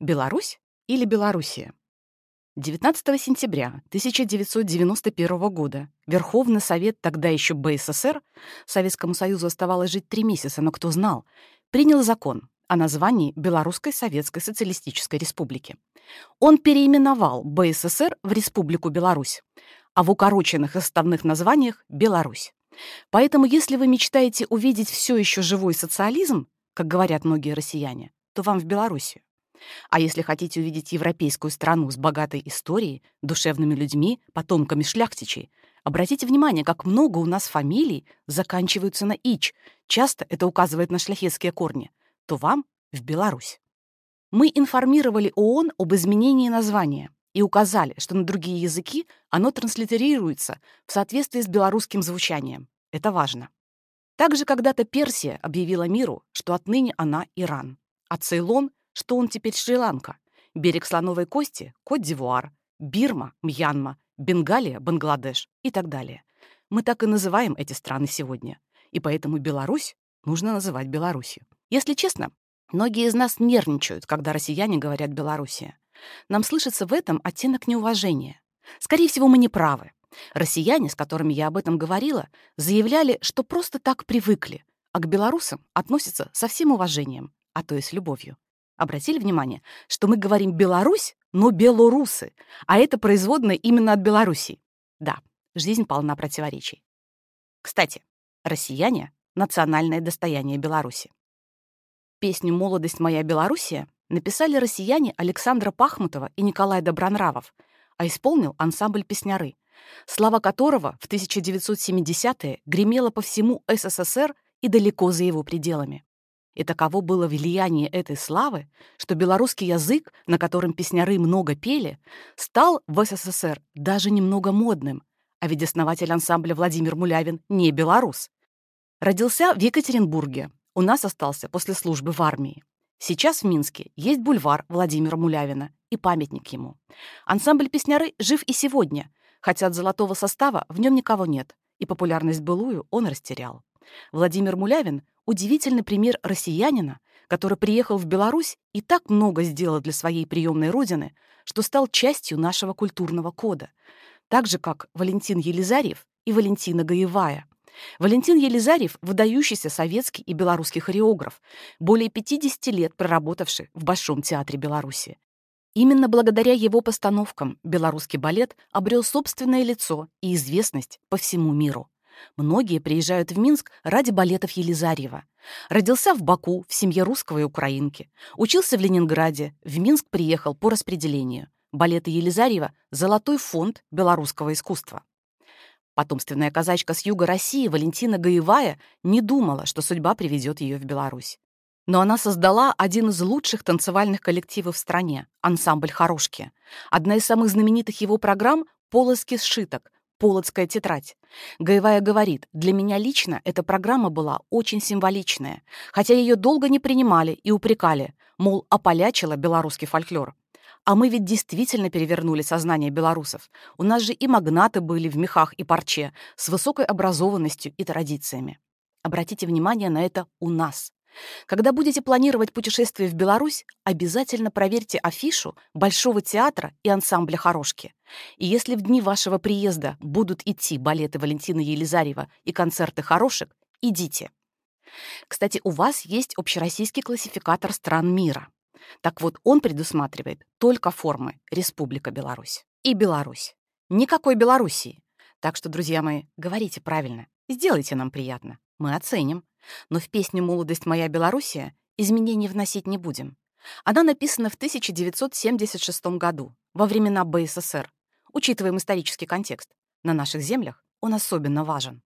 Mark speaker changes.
Speaker 1: Беларусь или Белоруссия? 19 сентября 1991 года Верховный Совет, тогда еще БССР, Советскому Союзу оставалось жить три месяца, но кто знал, принял закон о названии Белорусской Советской Социалистической Республики. Он переименовал БССР в Республику Беларусь, а в укороченных составных названиях — Беларусь. Поэтому, если вы мечтаете увидеть все еще живой социализм, как говорят многие россияне, то вам в Белоруссию. А если хотите увидеть европейскую страну с богатой историей, душевными людьми, потомками шляхтичей, обратите внимание, как много у нас фамилий заканчиваются на «ич», часто это указывает на шляхетские корни, то вам в Беларусь. Мы информировали ООН об изменении названия и указали, что на другие языки оно транслитерируется в соответствии с белорусским звучанием. Это важно. Также когда-то Персия объявила миру, что отныне она Иран, а Цейлон, что он теперь Шри-Ланка, берег слоновой кости — Кот-д'Ивуар, Бирма, Мьянма, Бенгалия, Бангладеш и так далее. Мы так и называем эти страны сегодня. И поэтому Беларусь нужно называть Беларусью. Если честно, многие из нас нервничают, когда россияне говорят «Белоруссия». Нам слышится в этом оттенок неуважения. Скорее всего, мы не правы. Россияне, с которыми я об этом говорила, заявляли, что просто так привыкли, а к белорусам относятся со всем уважением, а то и с любовью. Обратили внимание, что мы говорим «Беларусь», но «белорусы», а это производное именно от Белоруссии. Да, жизнь полна противоречий. Кстати, россияне — национальное достояние Беларуси. Песню «Молодость моя Белоруссия» написали россияне Александра Пахмутова и Николай Добронравов, а исполнил ансамбль «Песняры», слава которого в 1970-е гремела по всему СССР и далеко за его пределами. И таково было влияние этой славы, что белорусский язык, на котором песняры много пели, стал в СССР даже немного модным, а ведь основатель ансамбля Владимир Мулявин не белорус. Родился в Екатеринбурге, у нас остался после службы в армии. Сейчас в Минске есть бульвар Владимира Мулявина и памятник ему. Ансамбль «Песняры» жив и сегодня, хотя от золотого состава в нем никого нет, и популярность былую он растерял. Владимир Мулявин — удивительный пример россиянина, который приехал в Беларусь и так много сделал для своей приемной родины, что стал частью нашего культурного кода, так же, как Валентин Елизарьев и Валентина Гаевая. Валентин Елизарьев — выдающийся советский и белорусский хореограф, более 50 лет проработавший в Большом театре Беларуси. Именно благодаря его постановкам белорусский балет обрел собственное лицо и известность по всему миру. Многие приезжают в Минск ради балетов Елизарьева. Родился в Баку в семье русского и украинки. Учился в Ленинграде, в Минск приехал по распределению. Балеты Елизарьева — золотой фонд белорусского искусства. Потомственная казачка с юга России Валентина Гаевая не думала, что судьба приведет ее в Беларусь. Но она создала один из лучших танцевальных коллективов в стране — ансамбль «Хорошки». Одна из самых знаменитых его программ — «Полоски сшиток», «Полоцкая тетрадь». Гаевая говорит, для меня лично эта программа была очень символичная, хотя ее долго не принимали и упрекали, мол, ополячила белорусский фольклор. А мы ведь действительно перевернули сознание белорусов. У нас же и магнаты были в мехах и парче, с высокой образованностью и традициями. Обратите внимание на это у нас. Когда будете планировать путешествие в Беларусь, обязательно проверьте афишу Большого театра и ансамбля «Хорошки». И если в дни вашего приезда будут идти балеты Валентина Елизарьева и концерты «Хорошек», идите. Кстати, у вас есть общероссийский классификатор стран мира. Так вот, он предусматривает только формы Республика Беларусь и Беларусь. Никакой Белоруссии. Так что, друзья мои, говорите правильно. Сделайте нам приятно. Мы оценим. Но в песню «Молодость моя Белоруссия» изменений вносить не будем. Она написана в 1976 году, во времена БССР. Учитываем исторический контекст. На наших землях он особенно важен.